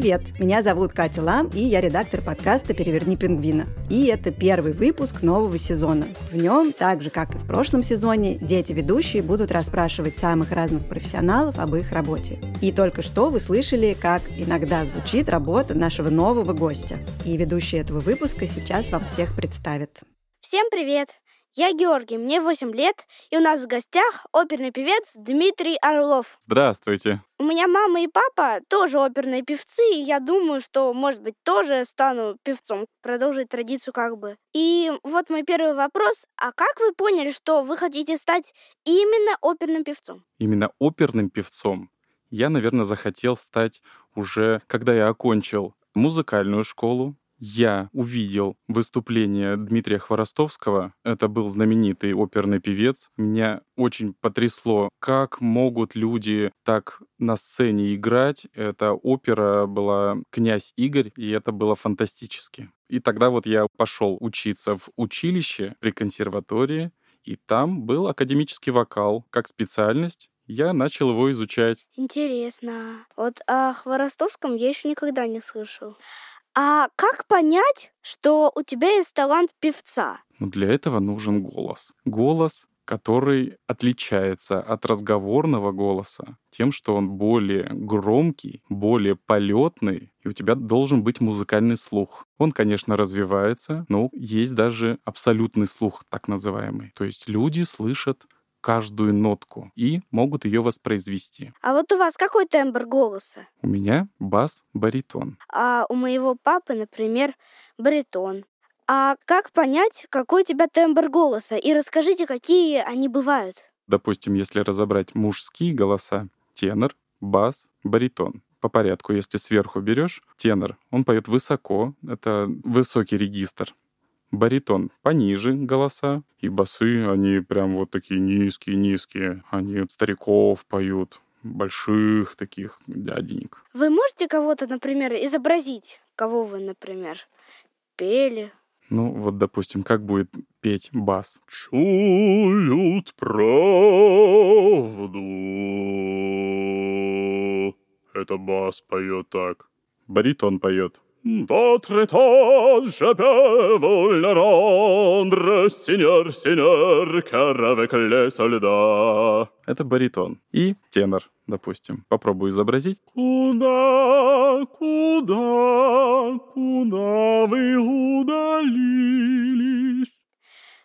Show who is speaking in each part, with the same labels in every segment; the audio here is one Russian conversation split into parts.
Speaker 1: Привет, меня зовут Катя Лам, и я редактор подкаста «Переверни пингвина». И это первый выпуск нового сезона. В нем, так же как и в прошлом сезоне, дети-ведущие будут расспрашивать самых разных профессионалов об их работе. И только что вы слышали, как иногда звучит работа нашего нового гостя. И ведущий этого выпуска сейчас вам всех представит.
Speaker 2: Всем привет! Я Георгий, мне 8 лет, и у нас в гостях оперный певец Дмитрий Орлов.
Speaker 3: Здравствуйте.
Speaker 2: У меня мама и папа тоже оперные певцы, и я думаю, что, может быть, тоже стану певцом, продолжить традицию как бы. И вот мой первый вопрос. А как вы поняли, что вы хотите стать именно оперным певцом?
Speaker 3: Именно оперным певцом я, наверное, захотел стать уже, когда я окончил музыкальную школу, я увидел выступление Дмитрия Хворостовского. Это был знаменитый оперный певец. Меня очень потрясло, как могут люди так на сцене играть. Эта опера была «Князь Игорь», и это было фантастически. И тогда вот я пошел учиться в училище при консерватории, и там был академический вокал как специальность я начал его изучать.
Speaker 2: Интересно. Вот о Хворостовском я еще никогда не слышал. А как понять, что у тебя есть талант певца?
Speaker 3: Ну, для этого нужен голос. Голос, который отличается от разговорного голоса тем, что он более громкий, более полетный, и у тебя должен быть музыкальный слух. Он, конечно, развивается, но есть даже абсолютный слух, так называемый. То есть люди слышат каждую нотку и могут ее воспроизвести.
Speaker 2: А вот у вас какой тембр голоса?
Speaker 3: У меня бас-баритон.
Speaker 2: А у моего папы, например, баритон. А как понять, какой у тебя тембр голоса? И расскажите, какие они бывают.
Speaker 3: Допустим, если разобрать мужские голоса, тенор, бас, баритон по порядку. Если сверху берешь, тенор, он поет высоко, это высокий регистр баритон пониже голоса, и басы, они прям вот такие низкие-низкие. Они от стариков поют, больших таких дяденек.
Speaker 2: Вы можете кого-то, например, изобразить? Кого вы, например, пели?
Speaker 3: Ну, вот, допустим, как будет петь бас?
Speaker 4: Чуют правду. Это бас поет так.
Speaker 3: Баритон поет.
Speaker 4: Votre étage peut le rendre, сеньор, сеньор, car avec les soldats.
Speaker 3: Это баритон. И тенор, допустим. Попробую изобразить.
Speaker 4: Куда, куда, куда вы удалились?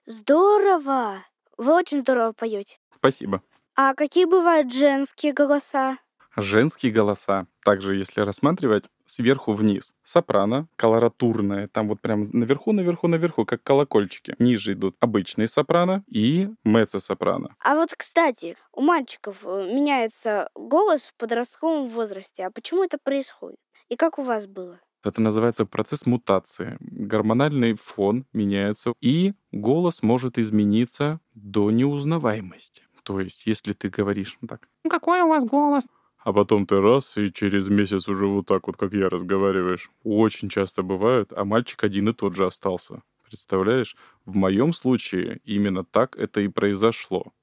Speaker 2: Здорово! Вы очень здорово поете.
Speaker 3: Спасибо.
Speaker 2: А какие бывают женские голоса?
Speaker 3: Женские голоса, также если рассматривать, сверху вниз. Сопрано, колоратурное, там вот прям наверху, наверху, наверху, как колокольчики. Ниже идут обычные сопрано и меццо-сопрано.
Speaker 2: А вот, кстати, у мальчиков э, меняется голос в подростковом возрасте. А почему это происходит? И как у вас было?
Speaker 3: Это называется процесс мутации. Гормональный фон меняется, и голос может измениться до неузнаваемости. То есть, если ты говоришь так, какой у вас голос?
Speaker 4: А потом ты раз, и через месяц уже вот так вот, как я, разговариваешь. Очень часто бывает, а мальчик один и тот же остался. Представляешь? В моем случае именно так это и произошло.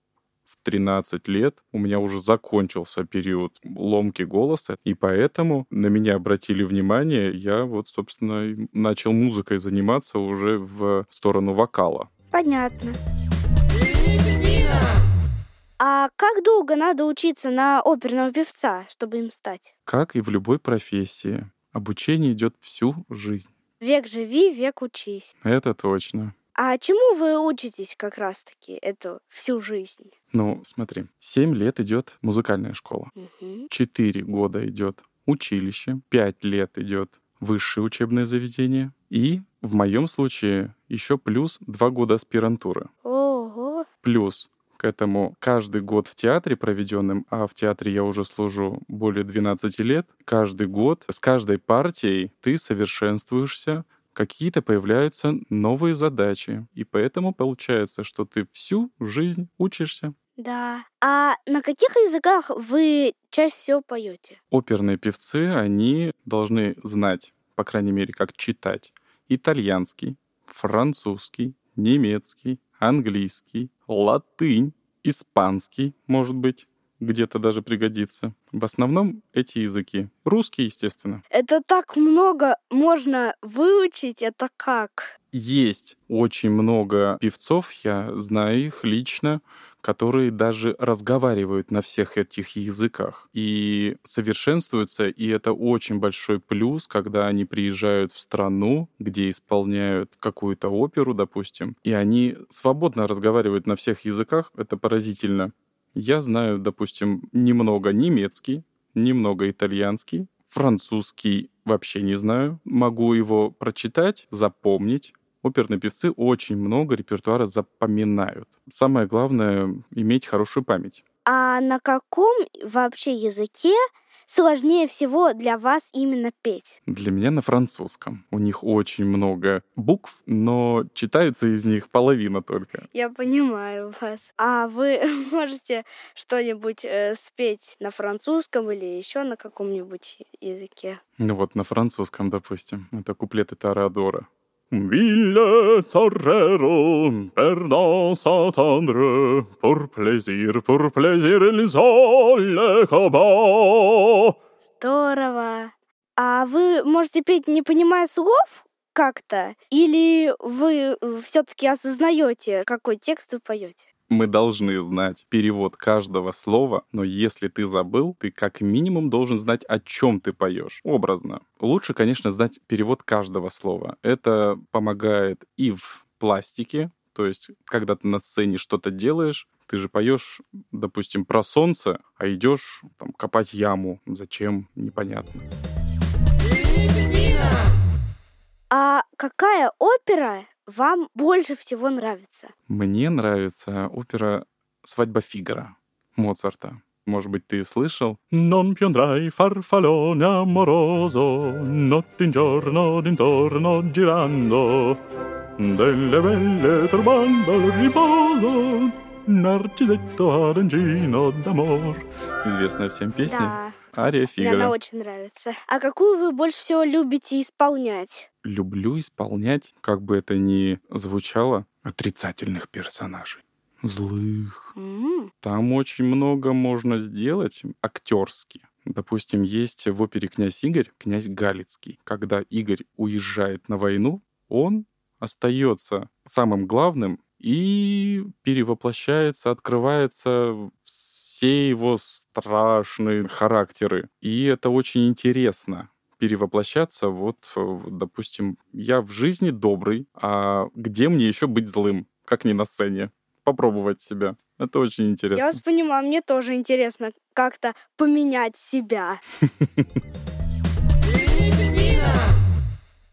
Speaker 4: В 13 лет у меня уже закончился период ломки голоса, и поэтому на меня обратили внимание, я вот, собственно, начал музыкой заниматься уже в сторону вокала.
Speaker 2: Понятно. А как долго надо учиться на оперного певца, чтобы им стать?
Speaker 3: Как и в любой профессии, обучение идет всю жизнь.
Speaker 2: Век живи, век учись.
Speaker 3: Это точно.
Speaker 2: А чему вы учитесь как раз-таки эту всю жизнь?
Speaker 3: Ну, смотри, семь лет идет музыкальная школа, угу. года идет училище, пять лет идет высшее учебное заведение, и в моем случае еще плюс два года аспирантуры.
Speaker 2: Ого!
Speaker 3: Плюс к этому каждый год в театре проведенным, а в театре я уже служу более 12 лет, каждый год с каждой партией ты совершенствуешься, какие-то появляются новые задачи. И поэтому получается, что ты всю жизнь учишься.
Speaker 2: Да. А на каких языках вы чаще всего поете?
Speaker 3: Оперные певцы, они должны знать, по крайней мере, как читать итальянский, французский, немецкий, английский, латынь, испанский, может быть, где-то даже пригодится. В основном эти языки. Русский, естественно.
Speaker 2: Это так много можно выучить, это как?
Speaker 3: Есть очень много певцов, я знаю их лично, которые даже разговаривают на всех этих языках и совершенствуются, и это очень большой плюс, когда они приезжают в страну, где исполняют какую-то оперу, допустим, и они свободно разговаривают на всех языках, это поразительно. Я знаю, допустим, немного немецкий, немного итальянский, французский вообще не знаю. Могу его прочитать, запомнить, оперные певцы очень много репертуара запоминают. Самое главное — иметь хорошую память.
Speaker 2: А на каком вообще языке сложнее всего для вас именно петь?
Speaker 3: Для меня на французском. У них очень много букв, но читается из них половина только.
Speaker 2: Я понимаю вас. А вы можете что-нибудь э, спеть на французском или еще на каком-нибудь языке?
Speaker 3: Ну вот на французском, допустим. Это куплеты Тарадора. Ville torero, perdant s'attendre, pour plaisir, pour plaisir, ils ont le
Speaker 2: Здорово. А вы можете петь, не понимая слов как-то? Или вы все-таки осознаете, какой текст вы поете?
Speaker 3: Мы должны знать перевод каждого слова, но если ты забыл, ты как минимум должен знать, о чем ты поешь. Образно. Лучше, конечно, знать перевод каждого слова. Это помогает и в пластике, то есть, когда ты на сцене что-то делаешь, ты же поешь, допустим, про солнце, а идешь там, копать яму. Зачем? Непонятно.
Speaker 2: А какая опера вам больше всего нравится?
Speaker 3: Мне нравится опера «Свадьба Фигара» Моцарта. Может быть, ты слышал? Non più andrai farfallone amoroso, notte in giorno d'intorno girando, delle belle turbando il riposo, Нарцизетто Оранжино Дамор. Известная всем песня.
Speaker 2: Да.
Speaker 3: Ария Фигара.
Speaker 2: Мне она очень нравится. А какую вы больше всего любите исполнять?
Speaker 3: Люблю исполнять, как бы это ни звучало, отрицательных персонажей. Злых. Там очень много можно сделать актерски. Допустим, есть в опере «Князь Игорь» князь Галицкий. Когда Игорь уезжает на войну, он остается самым главным и перевоплощается, открывается все его страшные характеры. И это очень интересно перевоплощаться. Вот, допустим, я в жизни добрый, а где мне еще быть злым, как не на сцене? Попробовать себя. Это очень интересно.
Speaker 2: Я вас понимаю, мне тоже интересно как-то поменять себя.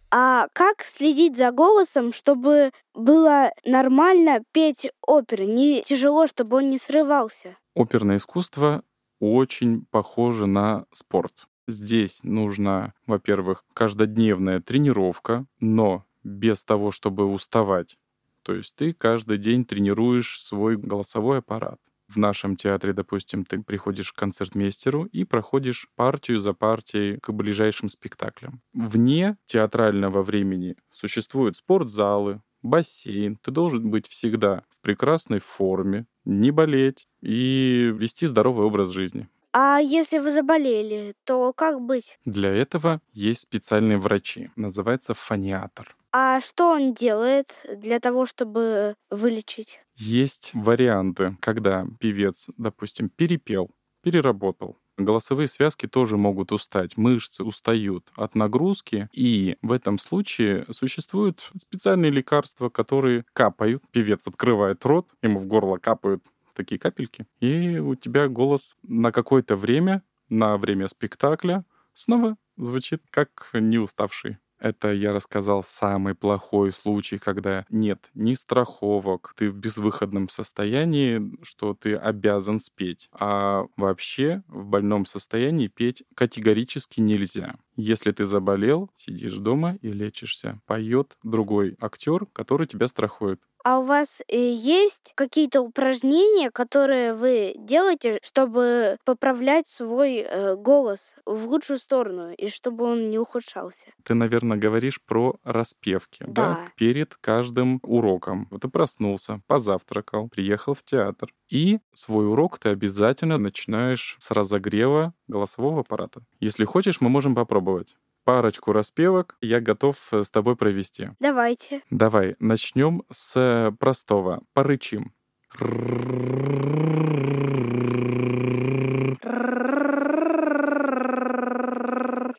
Speaker 2: А как следить за голосом, чтобы было нормально петь оперы? Не тяжело, чтобы он не срывался?
Speaker 3: Оперное искусство очень похоже на спорт. Здесь нужна, во-первых, каждодневная тренировка, но без того, чтобы уставать. То есть ты каждый день тренируешь свой голосовой аппарат в нашем театре, допустим, ты приходишь к концертмейстеру и проходишь партию за партией к ближайшим спектаклям. Вне театрального времени существуют спортзалы, бассейн. Ты должен быть всегда в прекрасной форме, не болеть и вести здоровый образ жизни.
Speaker 2: А если вы заболели, то как быть?
Speaker 3: Для этого есть специальные врачи. Называется фониатор.
Speaker 2: А что он делает для того, чтобы вылечить?
Speaker 3: Есть варианты, когда певец, допустим, перепел, переработал. Голосовые связки тоже могут устать, мышцы устают от нагрузки, и в этом случае существуют специальные лекарства, которые капают. Певец открывает рот, ему в горло капают такие капельки, и у тебя голос на какое-то время, на время спектакля, снова звучит как не уставший. Это я рассказал самый плохой случай, когда нет ни страховок, ты в безвыходном состоянии, что ты обязан спеть. А вообще в больном состоянии петь категорически нельзя. Если ты заболел, сидишь дома и лечишься. Поет другой актер, который тебя страхует.
Speaker 2: А у вас э, есть какие-то упражнения, которые вы делаете, чтобы поправлять свой э, голос в лучшую сторону и чтобы он не ухудшался?
Speaker 3: Ты, наверное, говоришь про распевки, да?
Speaker 2: Да.
Speaker 3: Перед каждым уроком. Вот ты проснулся, позавтракал, приехал в театр. И свой урок ты обязательно начинаешь с разогрева голосового аппарата. Если хочешь, мы можем попробовать парочку распевок я готов э, с тобой провести.
Speaker 2: Давайте.
Speaker 3: Давай, начнем с простого. Порычим.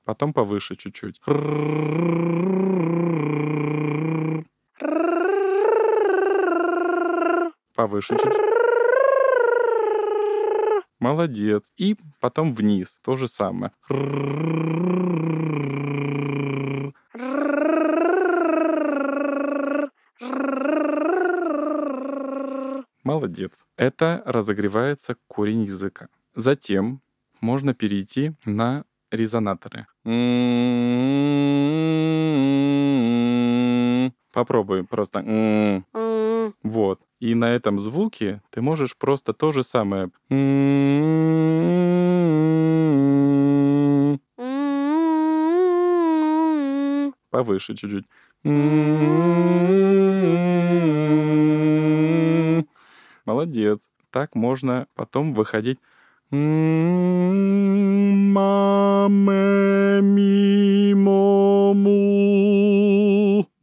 Speaker 3: Потом повыше чуть-чуть. Повыше чуть-чуть. Молодец. И потом вниз. То же самое. Молодец. Это разогревается корень языка. Затем можно перейти на резонаторы. Попробуй просто. Вот. И на этом звуке ты можешь просто то же самое. Повыше чуть-чуть. Молодец. Так можно потом выходить.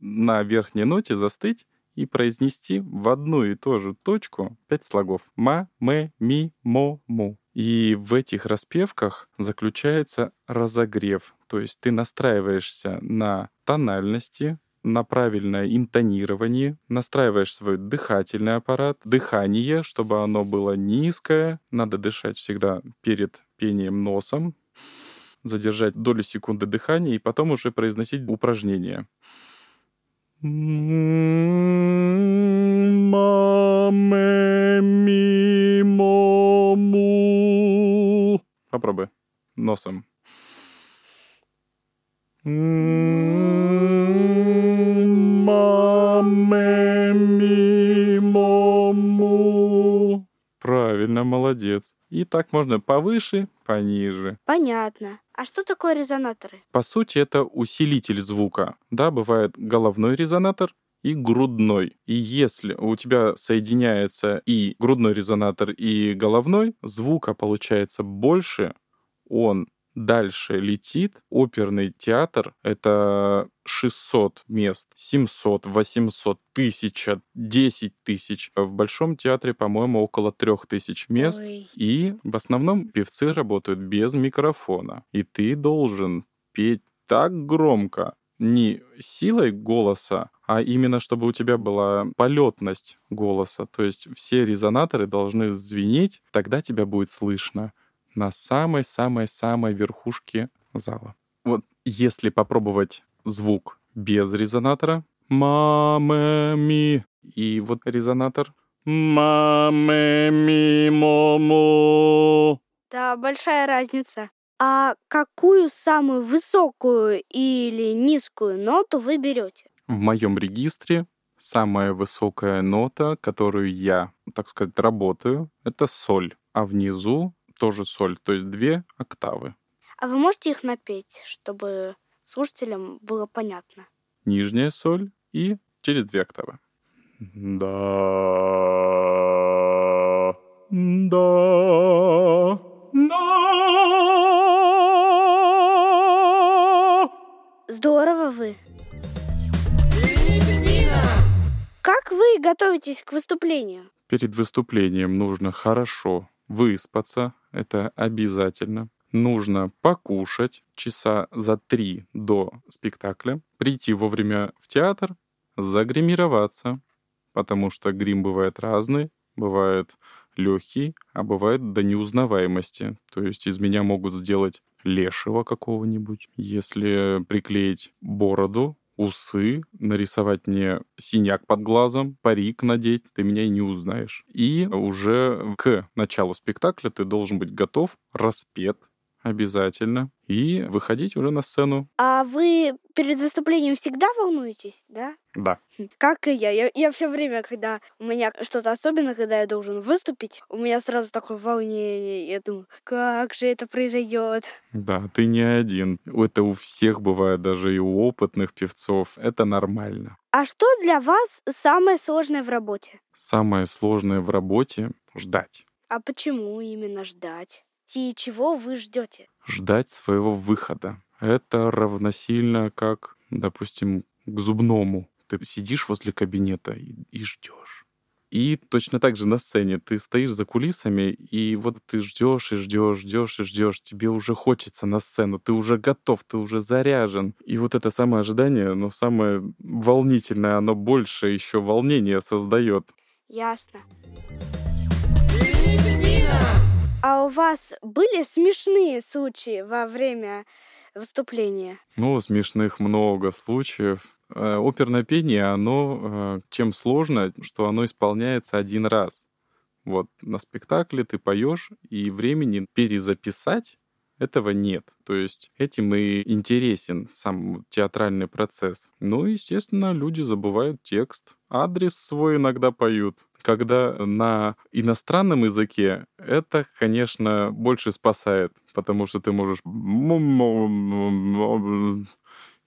Speaker 3: На верхней ноте застыть и произнести в одну и ту же точку пять слогов. Ма, мэ, ми, мо, му. И в этих распевках заключается разогрев. То есть ты настраиваешься на тональности, на правильное интонирование, настраиваешь свой дыхательный аппарат, дыхание, чтобы оно было низкое. Надо дышать всегда перед пением носом, задержать долю секунды дыхания и потом уже произносить упражнение. Попробуй. Носом. Правильно, молодец. И так можно повыше, пониже.
Speaker 2: Понятно. А что такое резонаторы?
Speaker 3: По сути, это усилитель звука. Да, бывает головной резонатор и грудной. И если у тебя соединяется и грудной резонатор, и головной, звука получается больше, он дальше летит. Оперный театр — это 600 мест, 700, 800, 1000, 10 тысяч. В Большом театре, по-моему, около 3000 мест.
Speaker 2: Ой.
Speaker 3: И в основном певцы работают без микрофона. И ты должен петь так громко, не силой голоса, а именно чтобы у тебя была полетность голоса. То есть все резонаторы должны звенеть, тогда тебя будет слышно на самой-самой-самой верхушке зала. Вот если попробовать звук без резонатора, маме ми, и вот резонатор маме ми момо.
Speaker 2: Да, большая разница. А какую самую высокую или низкую ноту вы берете?
Speaker 3: В моем регистре самая высокая нота, которую я, так сказать, работаю, это соль. А внизу тоже соль, то есть две октавы.
Speaker 2: А вы можете их напеть, чтобы слушателям было понятно?
Speaker 3: Нижняя соль и через две октавы. Да, да, да.
Speaker 2: Здорово вы. Как вы готовитесь к выступлению?
Speaker 3: Перед выступлением нужно хорошо выспаться, это обязательно. Нужно покушать часа за три до спектакля, прийти вовремя в театр, загримироваться, потому что грим бывает разный, бывает легкий, а бывает до неузнаваемости. То есть из меня могут сделать лешего какого-нибудь. Если приклеить бороду, усы, нарисовать мне синяк под глазом, парик надеть, ты меня и не узнаешь. И уже к началу спектакля ты должен быть готов, распет, обязательно и выходить уже на сцену.
Speaker 2: А вы перед выступлением всегда волнуетесь, да?
Speaker 3: Да.
Speaker 2: Как и я. Я, я все время, когда у меня что-то особенное, когда я должен выступить, у меня сразу такое волнение. Я думаю, как же это произойдет?
Speaker 3: Да, ты не один. Это у всех бывает, даже и у опытных певцов. Это нормально.
Speaker 2: А что для вас самое сложное в работе?
Speaker 3: Самое сложное в работе — ждать.
Speaker 2: А почему именно ждать? И чего вы ждете?
Speaker 3: Ждать своего выхода. Это равносильно как, допустим, к зубному. Ты сидишь возле кабинета и, и ждешь. И точно так же на сцене ты стоишь за кулисами, и вот ты ждешь и ждешь, ждешь и ждешь. Тебе уже хочется на сцену, ты уже готов, ты уже заряжен. И вот это самое ожидание, но самое волнительное, оно больше еще волнения создает.
Speaker 2: Ясно. А у вас были смешные случаи во время выступления?
Speaker 3: Ну, смешных много случаев. Э, оперное пение, оно э, чем сложно, что оно исполняется один раз. Вот на спектакле ты поешь, и времени перезаписать этого нет. То есть этим и интересен сам театральный процесс. Ну, естественно, люди забывают текст. Адрес свой иногда поют. Когда на иностранном языке, это, конечно, больше спасает, потому что ты можешь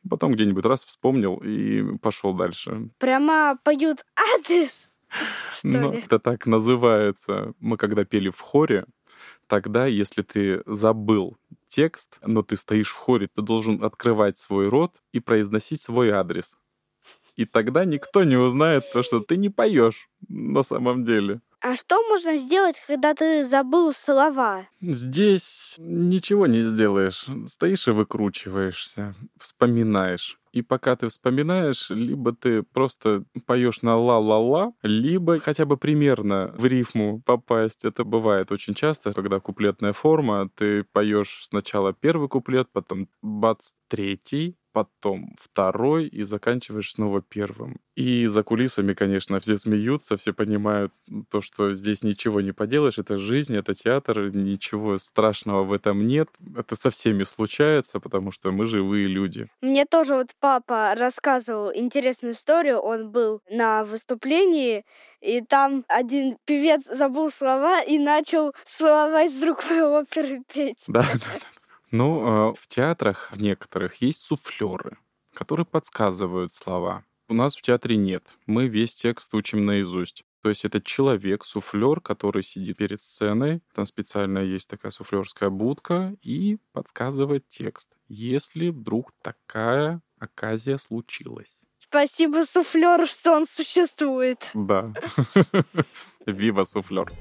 Speaker 3: потом где-нибудь раз вспомнил и пошел дальше.
Speaker 2: Прямо поют адрес. Что
Speaker 3: ну,
Speaker 2: ли?
Speaker 3: это так называется. Мы когда пели в хоре, тогда, если ты забыл текст, но ты стоишь в хоре, ты должен открывать свой рот и произносить свой адрес. И тогда никто не узнает то, что ты не поешь на самом деле.
Speaker 2: А что можно сделать, когда ты забыл слова?
Speaker 3: Здесь ничего не сделаешь. Стоишь и выкручиваешься, вспоминаешь. И пока ты вспоминаешь, либо ты просто поешь на ла-ла-ла, либо хотя бы примерно в рифму попасть. Это бывает очень часто, когда куплетная форма, ты поешь сначала первый куплет, потом бац, третий, потом второй и заканчиваешь снова первым. И за кулисами, конечно, все смеются, все понимают то, что здесь ничего не поделаешь, это жизнь, это театр, ничего страшного в этом нет. Это со всеми случается, потому что мы живые люди.
Speaker 2: Мне тоже вот папа рассказывал интересную историю. Он был на выступлении, и там один певец забыл слова и начал слова из другой оперы петь.
Speaker 3: Да, да, да. Ну, в театрах в некоторых есть суфлеры, которые подсказывают слова. У нас в театре нет. Мы весь текст учим наизусть. То есть это человек, суфлер, который сидит перед сценой. Там специально есть такая суфлерская будка и подсказывает текст, если вдруг такая оказия случилась.
Speaker 2: Спасибо суфлеру, что он существует.
Speaker 3: Да. Вива суфлер.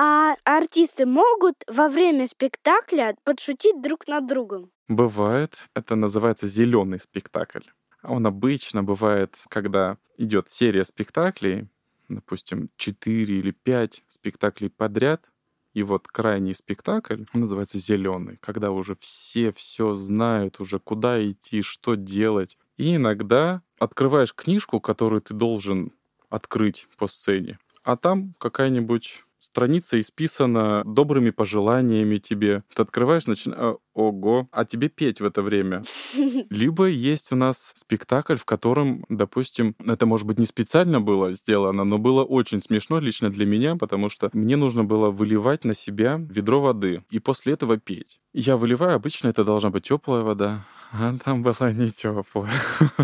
Speaker 2: А артисты могут во время спектакля подшутить друг над другом?
Speaker 3: Бывает. Это называется зеленый спектакль. Он обычно бывает, когда идет серия спектаклей, допустим, 4 или 5 спектаклей подряд, и вот крайний спектакль он называется зеленый, когда уже все все знают, уже куда идти, что делать. И иногда открываешь книжку, которую ты должен открыть по сцене, а там какая-нибудь страница исписана добрыми пожеланиями тебе. Ты открываешь, начинаешь, ого, а тебе петь в это время. Либо есть у нас спектакль, в котором, допустим, это, может быть, не специально было сделано, но было очень смешно лично для меня, потому что мне нужно было выливать на себя ведро воды и после этого петь. Я выливаю, обычно это должна быть теплая вода, а там была не теплая.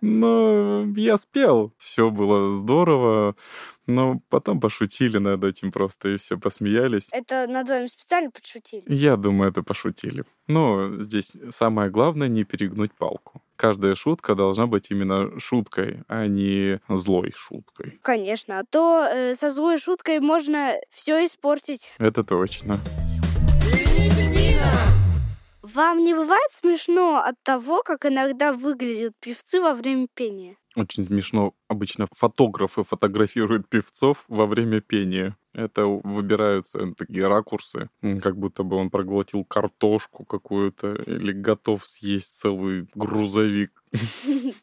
Speaker 3: Но я спел, все было здорово. Но потом пошутили над этим просто и все посмеялись.
Speaker 2: Это над вами специально подшутили?
Speaker 3: Я думаю, это пошутили. Но здесь самое главное не перегнуть палку. Каждая шутка должна быть именно шуткой, а не злой шуткой.
Speaker 2: Конечно, а то э, со злой шуткой можно все испортить.
Speaker 3: Это точно.
Speaker 2: Вам не бывает смешно от того, как иногда выглядят певцы во время пения?
Speaker 3: Очень смешно. Обычно фотографы фотографируют певцов во время пения. Это выбираются такие ракурсы, как будто бы он проглотил картошку какую-то или готов съесть целый грузовик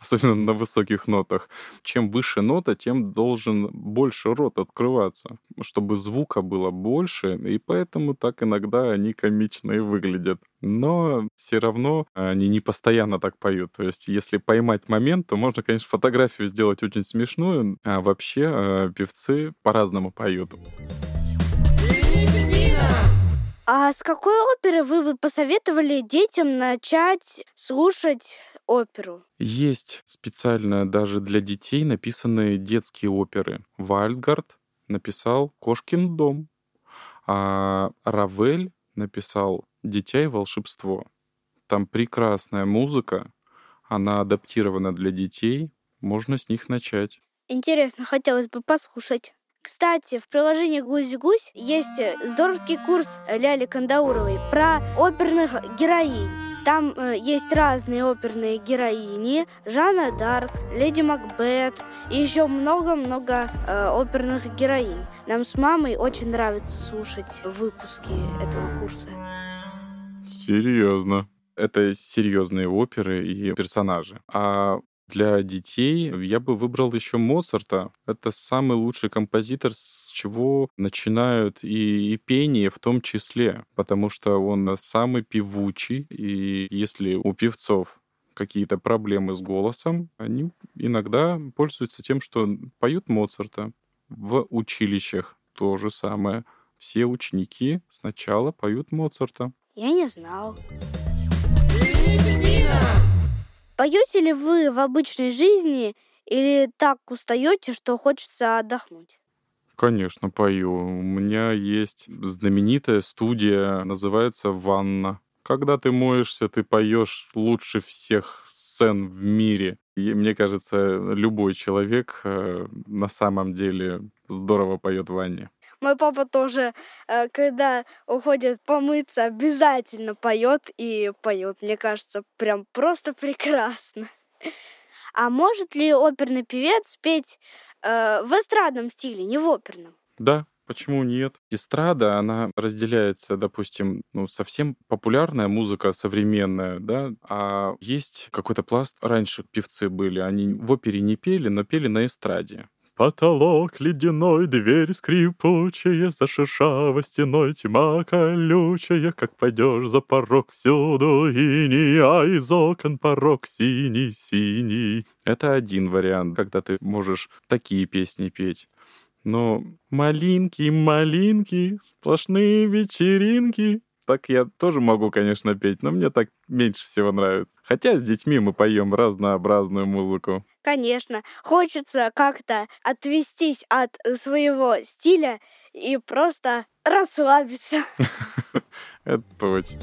Speaker 3: Особенно на высоких нотах. Чем выше нота, тем должен больше рот открываться, чтобы звука было больше, и поэтому так иногда они комично и выглядят. Но все равно они не постоянно так поют. То есть, если поймать момент, то можно, конечно, фотографию сделать очень смешную, а вообще э, певцы по-разному поют.
Speaker 2: А с какой оперы вы бы посоветовали детям начать слушать оперу?
Speaker 3: Есть специально даже для детей написанные детские оперы. Вальдгард написал «Кошкин дом», а Равель написал «Дитя и волшебство». Там прекрасная музыка, она адаптирована для детей, можно с них начать.
Speaker 2: Интересно, хотелось бы послушать. Кстати, в приложении «Гусь-гусь» есть э, здоровский курс Ляли Кандауровой про оперных героинь. Там э, есть разные оперные героини, Жанна Дарк, Леди Макбет и еще много-много э, оперных героинь. Нам с мамой очень нравится слушать выпуски этого курса.
Speaker 3: Серьезно. Это серьезные оперы и персонажи. А для детей я бы выбрал еще Моцарта. Это самый лучший композитор, с чего начинают и, и пение в том числе, потому что он самый певучий. И если у певцов какие-то проблемы с голосом, они иногда пользуются тем, что поют Моцарта. В училищах то же самое. Все ученики сначала поют Моцарта.
Speaker 2: Я не знал. Поете ли вы в обычной жизни или так устаете, что хочется отдохнуть?
Speaker 3: Конечно, пою. У меня есть знаменитая студия, называется «Ванна». Когда ты моешься, ты поешь лучше всех сцен в мире. И мне кажется, любой человек э, на самом деле здорово поет в ванне.
Speaker 2: Мой папа тоже, э, когда уходит помыться, обязательно поет и поет. Мне кажется, прям просто прекрасно. А может ли оперный певец петь э, в эстрадном стиле, не в оперном?
Speaker 3: Да, Почему нет? Эстрада, она разделяется, допустим, ну, совсем популярная музыка современная, да, а есть какой-то пласт, раньше певцы были, они в опере не пели, но пели на эстраде. Потолок ледяной, дверь скрипучая, За шершавой стеной тьма колючая, Как пойдешь за порог всюду ини, А из окон порог синий-синий. Это один вариант, когда ты можешь такие песни петь. Но малинки, малинки, сплошные вечеринки, так я тоже могу, конечно, петь, но мне так меньше всего нравится. Хотя с детьми мы поем разнообразную музыку.
Speaker 2: Конечно, хочется как-то отвестись от своего стиля и просто расслабиться.
Speaker 3: Это точно.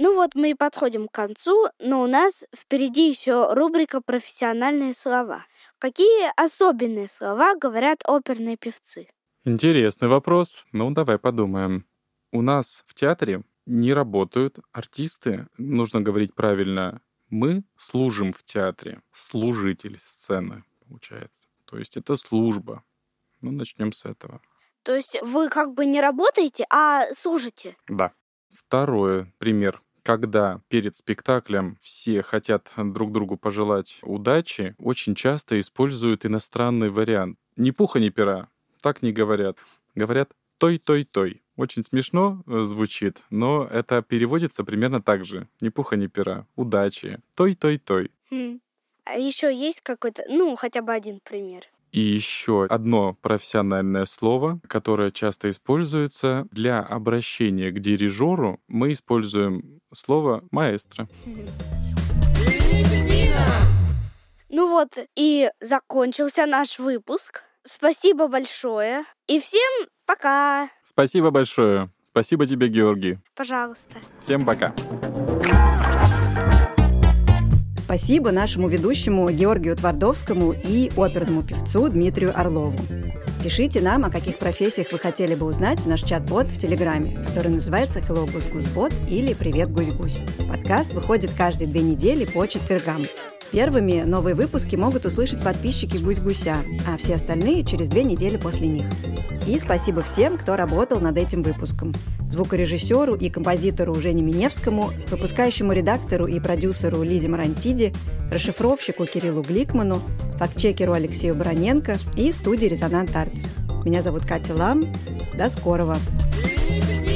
Speaker 2: Ну вот мы и подходим к концу, но у нас впереди еще рубрика «Профессиональные слова». Какие особенные слова говорят оперные певцы?
Speaker 3: Интересный вопрос. Ну, давай подумаем. У нас в театре не работают артисты, нужно говорить правильно, мы служим в театре, служитель сцены, получается. То есть это служба. Ну, начнем с этого.
Speaker 2: То есть вы как бы не работаете, а служите?
Speaker 3: Да. Второй пример. Когда перед спектаклем все хотят друг другу пожелать удачи, очень часто используют иностранный вариант. Ни пуха, ни пера так не говорят. Говорят «той-той-той». Очень смешно э, звучит, но это переводится примерно так же. Ни пуха, ни пера. Удачи. Той-той-той.
Speaker 2: Хм. А еще есть какой-то, ну, хотя бы один пример?
Speaker 3: И еще одно профессиональное слово, которое часто используется для обращения к дирижеру. Мы используем слово маэстро.
Speaker 2: Ну вот и закончился наш выпуск. Спасибо большое. И всем пока.
Speaker 3: Спасибо большое. Спасибо тебе, Георгий.
Speaker 2: Пожалуйста.
Speaker 3: Всем пока.
Speaker 1: Спасибо нашему ведущему Георгию Твардовскому и оперному певцу Дмитрию Орлову. Пишите нам, о каких профессиях вы хотели бы узнать в наш чат-бот в Телеграме, который называется Hello Гусь Гусь Бот или Привет Гусь Гусь. Подкаст выходит каждые две недели по четвергам. Первыми новые выпуски могут услышать подписчики «Гусь-гуся», а все остальные через две недели после них. И спасибо всем, кто работал над этим выпуском. звукорежиссеру и композитору Жене Миневскому, выпускающему редактору и продюсеру Лизе Марантиди, расшифровщику Кириллу Гликману, фактчекеру Алексею Броненко и студии «Резонант Артс». Меня зовут Катя Лам. До скорого! Пингвина!